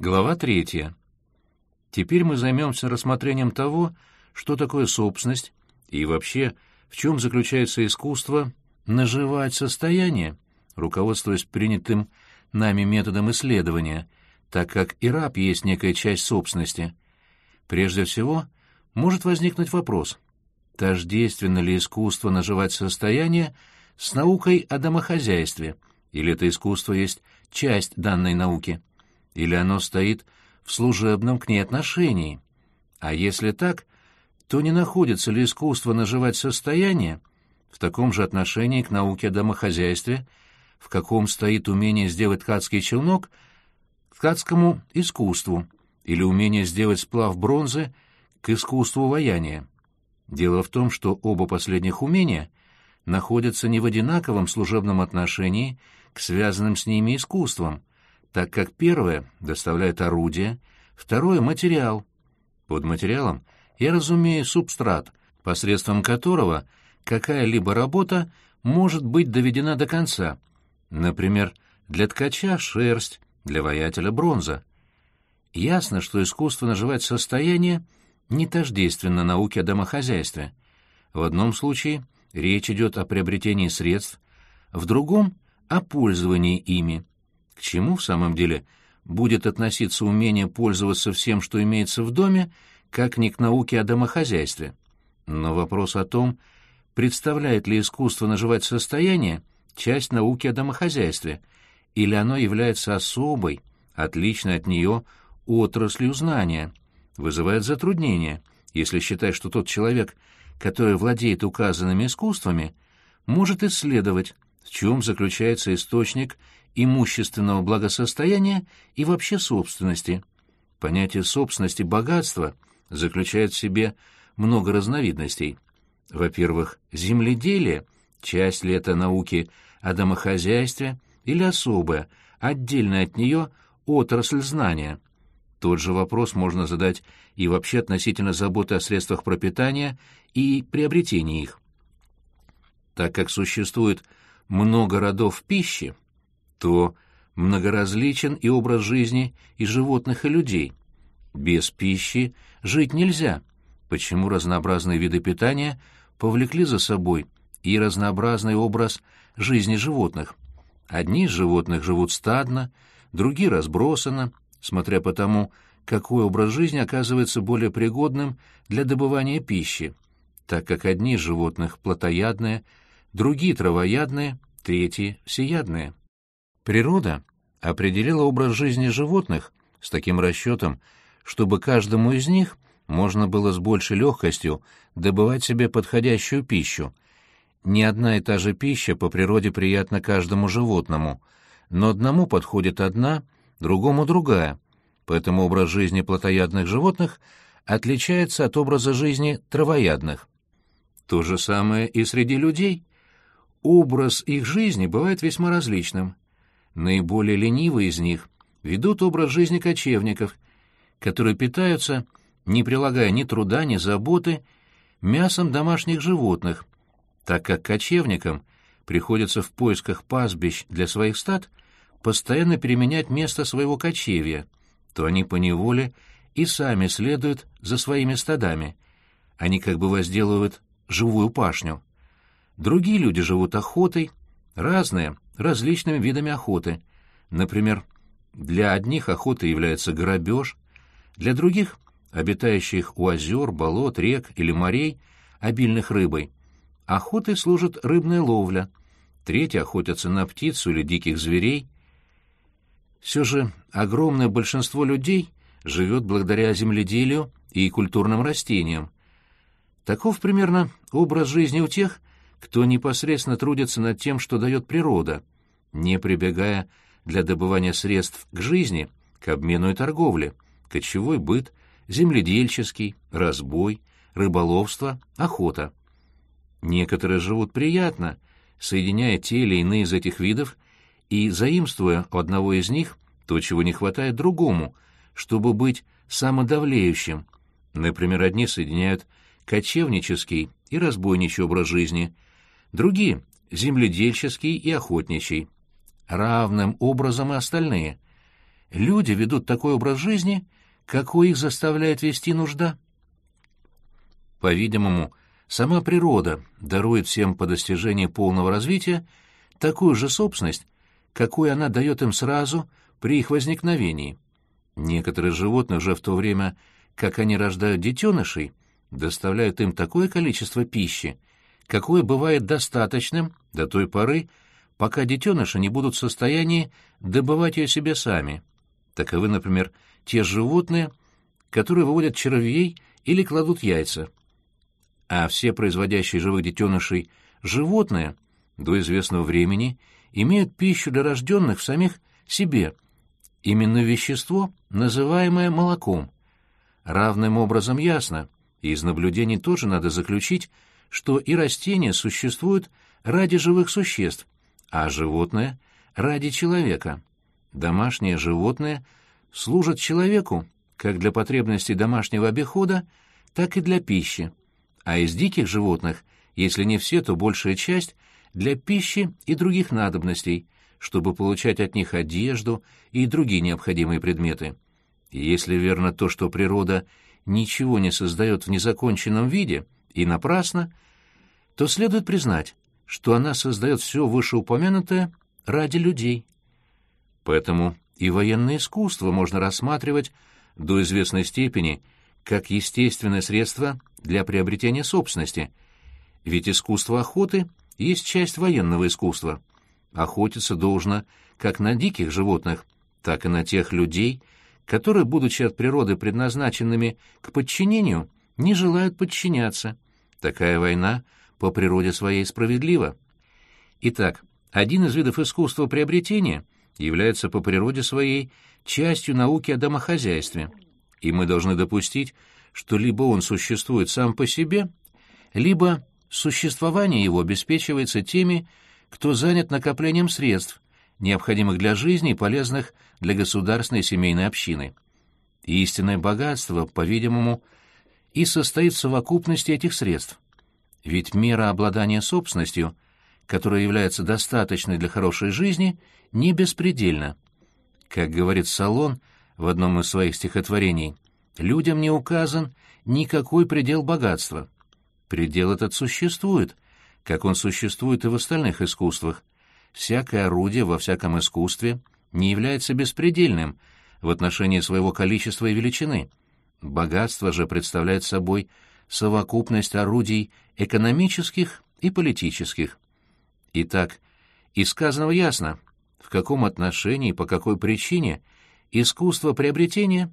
Глава третья. Теперь мы займемся рассмотрением того, что такое собственность и вообще в чем заключается искусство наживать состояние, руководствуясь принятым нами методом исследования, так как и раб есть некая часть собственности. Прежде всего, может возникнуть вопрос, тождественно ли искусство наживать состояние с наукой о домохозяйстве, или это искусство есть часть данной науки, или оно стоит в служебном к ней отношении. А если так, то не находится ли искусство наживать состояние в таком же отношении к науке о домохозяйстве, в каком стоит умение сделать ткацкий челнок к ткацкому искусству или умение сделать сплав бронзы к искусству ваяния. Дело в том, что оба последних умения находятся не в одинаковом служебном отношении к связанным с ними искусствам, так как первое доставляет орудие, второе — материал. Под материалом я разумею субстрат, посредством которого какая-либо работа может быть доведена до конца. Например, для ткача — шерсть, для воятеля — бронза. Ясно, что искусство наживать состояние не тождественно науке о домохозяйстве. В одном случае речь идет о приобретении средств, в другом — о пользовании ими. К чему в самом деле будет относиться умение пользоваться всем, что имеется в доме, как ни к науке о домохозяйстве? Но вопрос о том, представляет ли искусство наживать состояние часть науки о домохозяйстве, или оно является особой, отличной от нее отраслью знания, вызывает затруднение, если считать, что тот человек, который владеет указанными искусствами, может исследовать, в чем заключается источник имущественного благосостояния и вообще собственности. Понятие собственности богатства заключает в себе много разновидностей. Во-первых, земледелие, часть ли это науки о домохозяйстве или особая, отдельная от нее отрасль знания. Тот же вопрос можно задать и вообще относительно заботы о средствах пропитания и приобретения их. Так как существует много родов пищи, то многоразличен и образ жизни и животных, и людей. Без пищи жить нельзя, почему разнообразные виды питания повлекли за собой и разнообразный образ жизни животных. Одни из животных живут стадно, другие разбросанно, смотря по тому, какой образ жизни оказывается более пригодным для добывания пищи, так как одни из животных плотоядные, другие травоядные, третьи всеядные. Природа определила образ жизни животных с таким расчетом, чтобы каждому из них можно было с большей легкостью добывать себе подходящую пищу. Не одна и та же пища по природе приятна каждому животному, но одному подходит одна, другому другая, поэтому образ жизни плотоядных животных отличается от образа жизни травоядных. То же самое и среди людей. Образ их жизни бывает весьма различным — Наиболее ленивые из них ведут образ жизни кочевников, которые питаются, не прилагая ни труда, ни заботы, мясом домашних животных, так как кочевникам приходится в поисках пастбищ для своих стад постоянно переменять место своего кочевья, то они поневоле и сами следуют за своими стадами. Они как бы возделывают живую пашню. Другие люди живут охотой, разные, различными видами охоты. Например, для одних охота является грабеж, для других, обитающих у озер, болот, рек или морей, обильных рыбой, охотой служит рыбная ловля, третьи охотятся на птицу или диких зверей. Все же огромное большинство людей живет благодаря земледелию и культурным растениям. Таков примерно образ жизни у тех, кто непосредственно трудится над тем, что дает природа, не прибегая для добывания средств к жизни, к обмену и торговле, кочевой быт, земледельческий, разбой, рыболовство, охота. Некоторые живут приятно, соединяя те или иные из этих видов и заимствуя у одного из них то, чего не хватает другому, чтобы быть самодавлеющим. Например, одни соединяют кочевнический и разбойничий образ жизни – другие — земледельческий и охотничий, равным образом и остальные. люди ведут такой образ жизни, какой их заставляет вести нужда. По-видимому, сама природа дарует всем по достижении полного развития такую же собственность, какую она дает им сразу при их возникновении. Некоторые животные уже в то время, как они рождают детенышей, доставляют им такое количество пищи, какое бывает достаточным до той поры, пока детеныши не будут в состоянии добывать ее себе сами. Таковы, например, те животные, которые выводят червей или кладут яйца. А все производящие живых детенышей животные до известного времени имеют пищу для рожденных в самих себе, именно вещество, называемое молоком. Равным образом ясно, и из наблюдений тоже надо заключить, что и растения существуют ради живых существ, а животное — ради человека. Домашние животные служат человеку как для потребностей домашнего обихода, так и для пищи, а из диких животных, если не все, то большая часть — для пищи и других надобностей, чтобы получать от них одежду и другие необходимые предметы. Если верно то, что природа ничего не создает в незаконченном виде и напрасно, то следует признать, что она создает все вышеупомянутое ради людей. Поэтому и военное искусство можно рассматривать до известной степени как естественное средство для приобретения собственности, ведь искусство охоты есть часть военного искусства. Охотиться должно как на диких животных, так и на тех людей, которые, будучи от природы предназначенными к подчинению, не желают подчиняться. Такая война по природе своей справедлива. Итак, один из видов искусства приобретения является по природе своей частью науки о домохозяйстве, и мы должны допустить, что либо он существует сам по себе, либо существование его обеспечивается теми, кто занят накоплением средств, необходимых для жизни и полезных для государственной семейной общины. Истинное богатство, по-видимому, и состоит в совокупности этих средств. Ведь мера обладания собственностью, которая является достаточной для хорошей жизни, не беспредельна. Как говорит Салон в одном из своих стихотворений, людям не указан никакой предел богатства. Предел этот существует, как он существует и в остальных искусствах. Всякое орудие во всяком искусстве не является беспредельным в отношении своего количества и величины. Богатство же представляет собой совокупность орудий экономических и политических. Итак, из сказанного ясно, в каком отношении и по какой причине искусство приобретения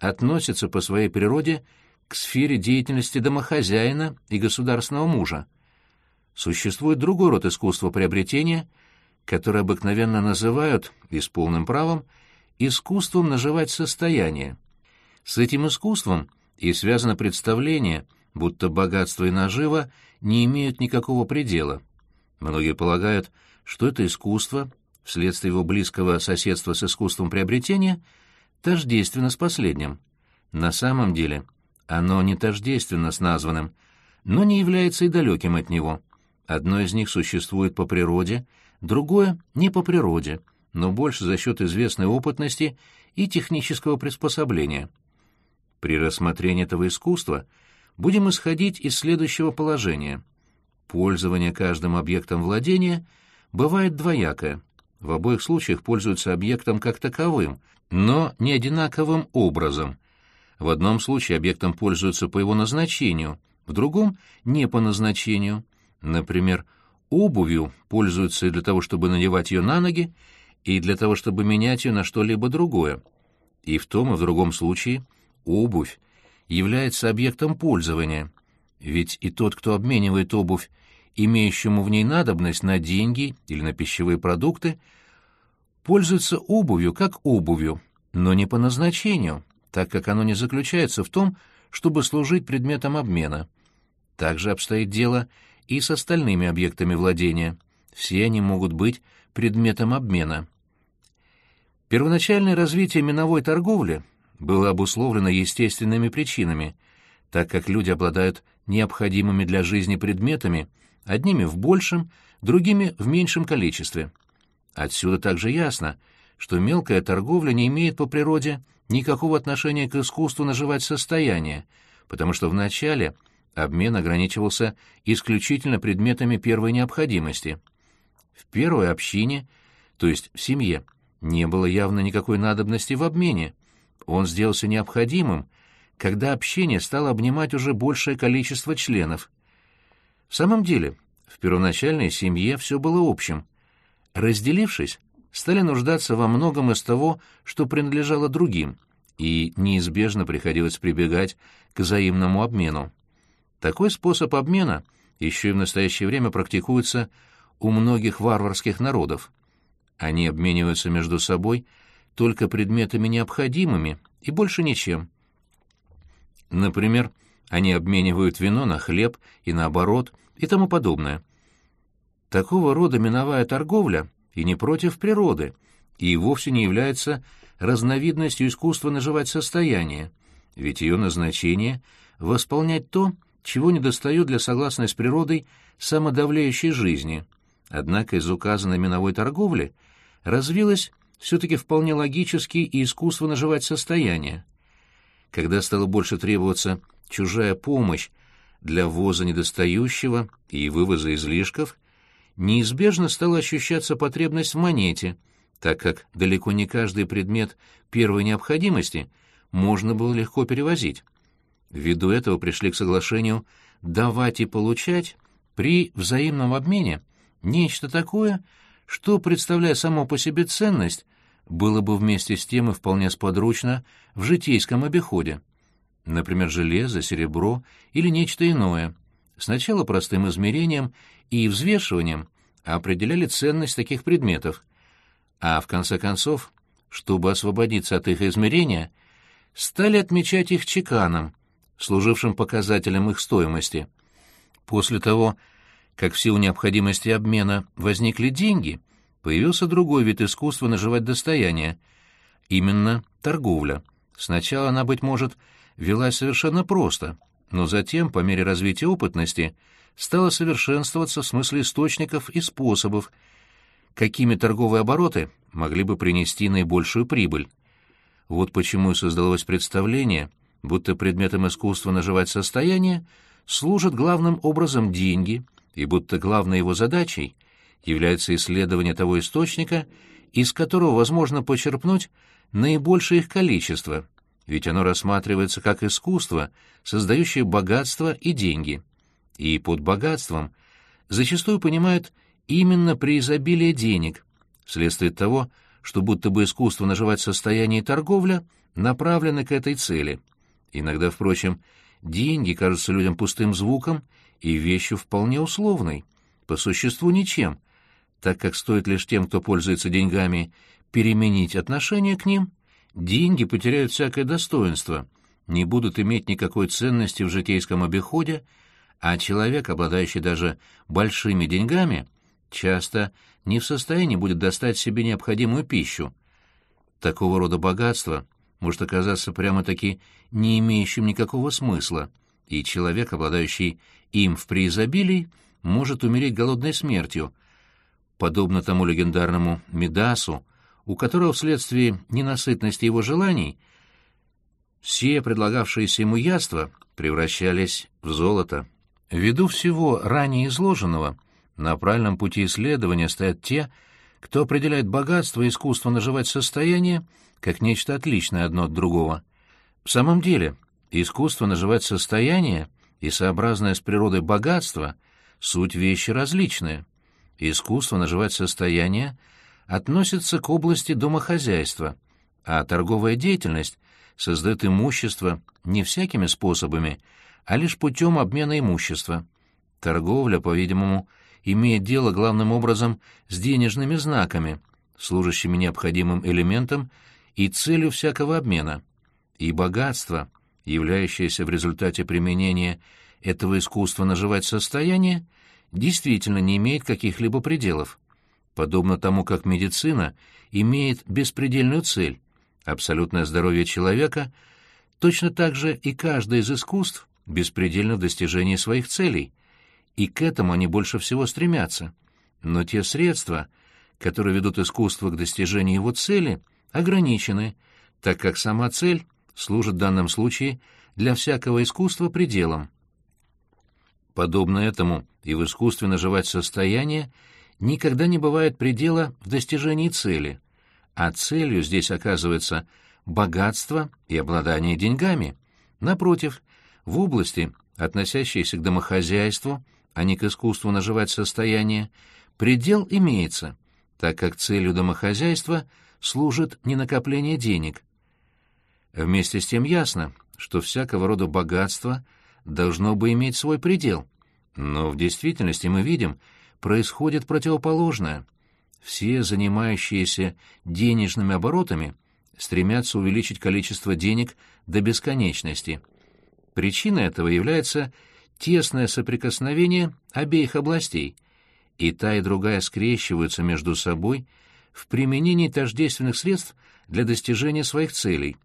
относится по своей природе к сфере деятельности домохозяина и государственного мужа. Существует другой род искусства приобретения, которое обыкновенно называют, и с полным правом, искусством наживать состояние. С этим искусством и связано представление, будто богатство и нажива не имеют никакого предела. Многие полагают, что это искусство, вследствие его близкого соседства с искусством приобретения, тождественно с последним. На самом деле оно не тождественно с названным, но не является и далеким от него. Одно из них существует по природе, другое — не по природе, но больше за счет известной опытности и технического приспособления. При рассмотрении этого искусства будем исходить из следующего положения. Пользование каждым объектом владения бывает двоякое. В обоих случаях пользуются объектом как таковым, но не одинаковым образом — в одном случае объектом пользуются по его назначению, в другом — не по назначению. Например, обувью пользуются для того, чтобы надевать ее на ноги, и для того, чтобы менять ее на что-либо другое. И в том и в другом случае обувь является объектом пользования, ведь и тот, кто обменивает обувь, имеющему в ней надобность на деньги или на пищевые продукты, пользуется обувью как обувью, но не по назначению так как оно не заключается в том, чтобы служить предметом обмена. Также обстоит дело и с остальными объектами владения. Все они могут быть предметом обмена. Первоначальное развитие миновой торговли было обусловлено естественными причинами, так как люди обладают необходимыми для жизни предметами, одними в большем, другими в меньшем количестве. Отсюда также ясно, что мелкая торговля не имеет по природе никакого отношения к искусству наживать состояние, потому что вначале обмен ограничивался исключительно предметами первой необходимости. В первой общине, то есть в семье, не было явно никакой надобности в обмене. Он сделался необходимым, когда общение стало обнимать уже большее количество членов. В самом деле, в первоначальной семье все было общим. Разделившись, стали нуждаться во многом из того, что принадлежало другим, и неизбежно приходилось прибегать к взаимному обмену. Такой способ обмена еще и в настоящее время практикуется у многих варварских народов. Они обмениваются между собой только предметами необходимыми и больше ничем. Например, они обменивают вино на хлеб и наоборот и тому подобное. Такого рода миновая торговля и не против природы, и вовсе не является разновидностью искусства наживать состояние, ведь ее назначение — восполнять то, чего недостает для согласной с природой самодавляющей жизни. Однако из указанной миновой торговли развилось все-таки вполне логически и искусство наживать состояние. Когда стало больше требоваться чужая помощь для ввоза недостающего и вывоза излишков, неизбежно стала ощущаться потребность в монете, так как далеко не каждый предмет первой необходимости можно было легко перевозить. Ввиду этого пришли к соглашению давать и получать при взаимном обмене нечто такое, что, представляя само по себе ценность, было бы вместе с тем и вполне сподручно в житейском обиходе. Например, железо, серебро или нечто иное. Сначала простым измерением и взвешиванием определяли ценность таких предметов, а в конце концов, чтобы освободиться от их измерения, стали отмечать их чеканом, служившим показателем их стоимости. После того, как в силу необходимости обмена возникли деньги, появился другой вид искусства наживать достояние, именно торговля. Сначала она, быть может, велась совершенно просто, но затем, по мере развития опытности, стала совершенствоваться в смысле источников и способов, какими торговые обороты могли бы принести наибольшую прибыль. Вот почему и создалось представление, будто предметом искусства наживать состояние служат главным образом деньги, и будто главной его задачей является исследование того источника, из которого возможно почерпнуть наибольшее их количество, ведь оно рассматривается как искусство, создающее богатство и деньги. И под богатством зачастую понимают именно при изобилии денег, вследствие того, что будто бы искусство наживать состояние и торговля направлены к этой цели. Иногда, впрочем, деньги кажутся людям пустым звуком и вещью вполне условной, по существу ничем, так как стоит лишь тем, кто пользуется деньгами, переменить отношение к ним, деньги потеряют всякое достоинство, не будут иметь никакой ценности в житейском обиходе, а человек, обладающий даже большими деньгами, часто не в состоянии будет достать себе необходимую пищу. Такого рода богатство может оказаться прямо-таки не имеющим никакого смысла, и человек, обладающий им в преизобилии, может умереть голодной смертью, подобно тому легендарному Медасу, у которого вследствие ненасытности его желаний все предлагавшиеся ему яства превращались в золото. Ввиду всего ранее изложенного, на правильном пути исследования стоят те, кто определяет богатство и искусство наживать состояние как нечто отличное одно от другого. В самом деле, искусство наживать состояние и сообразное с природой богатство — суть вещи различные. Искусство наживать состояние относится к области домохозяйства, а торговая деятельность создает имущество не всякими способами, а лишь путем обмена имущества. Торговля, по-видимому, имеет дело главным образом с денежными знаками, служащими необходимым элементом и целью всякого обмена. И богатство, являющееся в результате применения этого искусства наживать состояние, действительно не имеет каких-либо пределов. Подобно тому, как медицина имеет беспредельную цель — абсолютное здоровье человека, точно так же и каждое из искусств беспредельно в достижении своих целей — и к этому они больше всего стремятся. Но те средства, которые ведут искусство к достижению его цели, ограничены, так как сама цель служит в данном случае для всякого искусства пределом. Подобно этому и в искусстве наживать состояние никогда не бывает предела в достижении цели, а целью здесь оказывается богатство и обладание деньгами. Напротив, в области, относящейся к домохозяйству, а не к искусству наживать состояние, предел имеется, так как целью домохозяйства служит не накопление денег. Вместе с тем ясно, что всякого рода богатство должно бы иметь свой предел, но в действительности мы видим, происходит противоположное. Все занимающиеся денежными оборотами стремятся увеличить количество денег до бесконечности. Причиной этого является тесное соприкосновение обеих областей, и та и другая скрещиваются между собой в применении тождественных средств для достижения своих целей,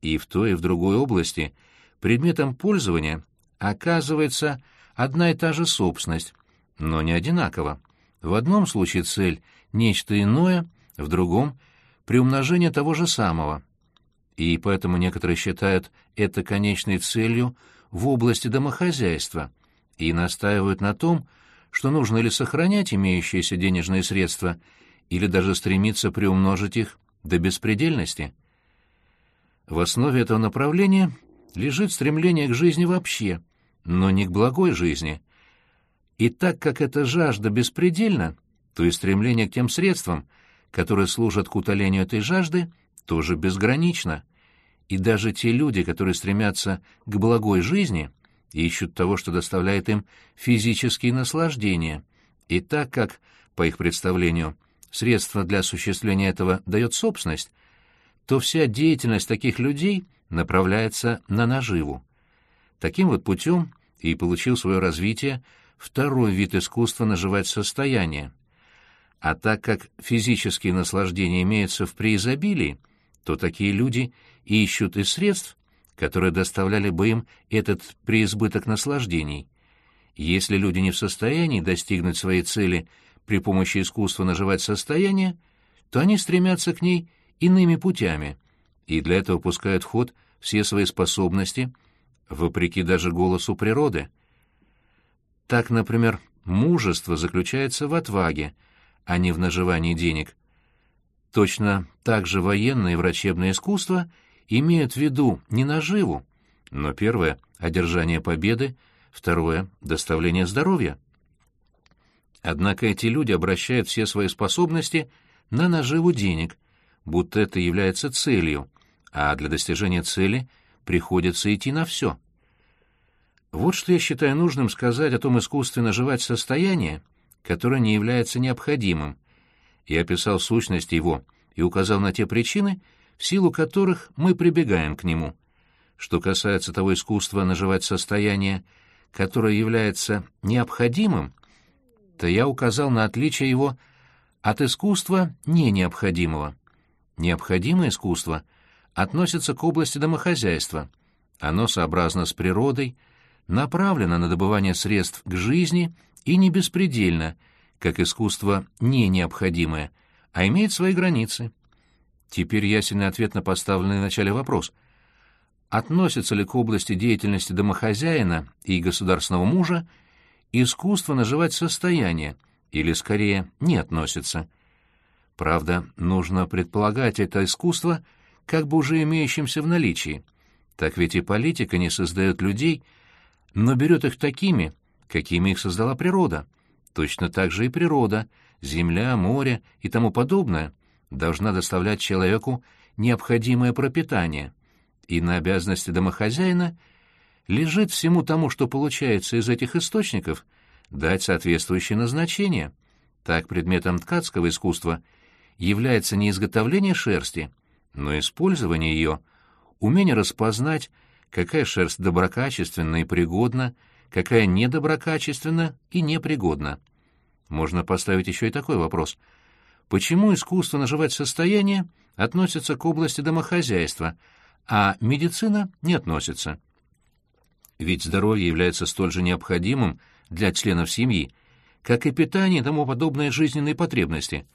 и в той и в другой области предметом пользования оказывается одна и та же собственность, но не одинаково. В одном случае цель — нечто иное, в другом — приумножение того же самого. И поэтому некоторые считают это конечной целью в области домохозяйства и настаивают на том, что нужно ли сохранять имеющиеся денежные средства или даже стремиться приумножить их до беспредельности. В основе этого направления лежит стремление к жизни вообще, но не к благой жизни. И так как эта жажда беспредельна, то и стремление к тем средствам, которые служат к утолению этой жажды, тоже безгранично. И даже те люди, которые стремятся к благой жизни, ищут того, что доставляет им физические наслаждения. И так как, по их представлению, средство для осуществления этого дает собственность, то вся деятельность таких людей направляется на наживу. Таким вот путем и получил свое развитие второй вид искусства наживать состояние. А так как физические наслаждения имеются в преизобилии, то такие люди ищут и средств, которые доставляли бы им этот преизбыток наслаждений. Если люди не в состоянии достигнуть своей цели при помощи искусства наживать состояние, то они стремятся к ней иными путями, и для этого пускают в ход все свои способности, вопреки даже голосу природы. Так, например, мужество заключается в отваге, а не в наживании денег. Точно так же военное и врачебное искусство имеют в виду не наживу, но первое — одержание победы, второе — доставление здоровья. Однако эти люди обращают все свои способности на наживу денег, будто это является целью, а для достижения цели приходится идти на все. Вот что я считаю нужным сказать о том искусстве наживать состояние, которое не является необходимым. Я описал сущность его и указал на те причины, в силу которых мы прибегаем к нему. Что касается того искусства наживать состояние, которое является необходимым, то я указал на отличие его от искусства не необходимого. Необходимое искусство относится к области домохозяйства. Оно сообразно с природой, направлено на добывание средств к жизни и не беспредельно, как искусство не необходимое, а имеет свои границы. Теперь ясен ответ на поставленный в начале вопрос. Относится ли к области деятельности домохозяина и государственного мужа искусство наживать состояние, или, скорее, не относится? Правда, нужно предполагать это искусство как бы уже имеющимся в наличии. Так ведь и политика не создает людей, но берет их такими, какими их создала природа. Точно так же и природа, земля, море и тому подобное должна доставлять человеку необходимое пропитание, и на обязанности домохозяина лежит всему тому, что получается из этих источников, дать соответствующее назначение. Так предметом ткацкого искусства является не изготовление шерсти, но использование ее, умение распознать, какая шерсть доброкачественна и пригодна, какая недоброкачественна и непригодна. Можно поставить еще и такой вопрос — Почему искусство наживать состояние относится к области домохозяйства, а медицина не относится? Ведь здоровье является столь же необходимым для членов семьи, как и питание и тому подобные жизненные потребности.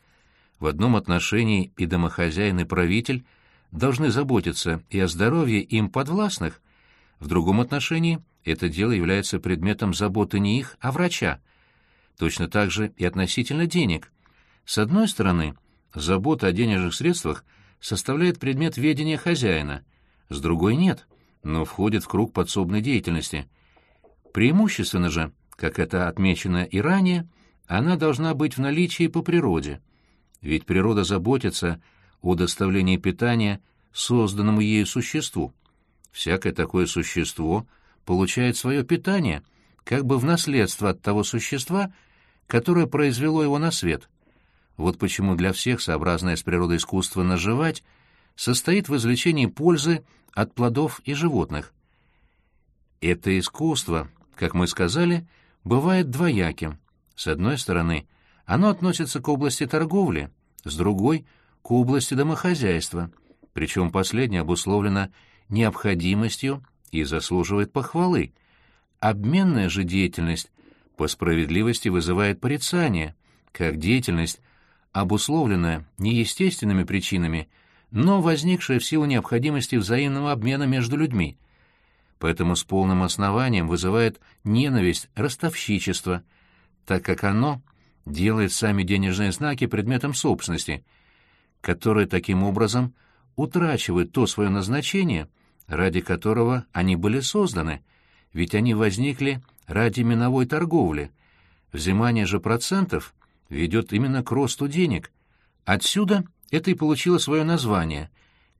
В одном отношении и домохозяин, и правитель должны заботиться и о здоровье им подвластных, в другом отношении это дело является предметом заботы не их, а врача. Точно так же и относительно денег. С одной стороны, забота о денежных средствах составляет предмет ведения хозяина, с другой — нет, но входит в круг подсобной деятельности. Преимущественно же, как это отмечено и ранее, она должна быть в наличии по природе. Ведь природа заботится о доставлении питания созданному ею существу. Всякое такое существо получает свое питание, как бы в наследство от того существа, которое произвело его на свет. Вот почему для всех сообразное с природой искусство наживать состоит в извлечении пользы от плодов и животных. Это искусство, как мы сказали, бывает двояким. С одной стороны, оно относится к области торговли, с другой — к области домохозяйства, причем последнее обусловлено необходимостью и заслуживает похвалы. Обменная же деятельность по справедливости вызывает порицание, как деятельность, обусловленная неестественными причинами, но возникшая в силу необходимости взаимного обмена между людьми. Поэтому с полным основанием вызывает ненависть ростовщичество, так как оно делает сами денежные знаки предметом собственности, которые таким образом утрачивают то свое назначение, ради которого они были созданы, ведь они возникли ради миновой торговли. Взимание же процентов ведет именно к росту денег. Отсюда это и получило свое название.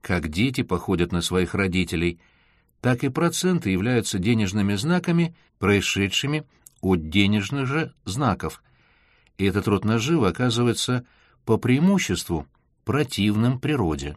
Как дети походят на своих родителей, так и проценты являются денежными знаками, происшедшими от денежных же знаков. И этот род наживы оказывается по преимуществу противным природе.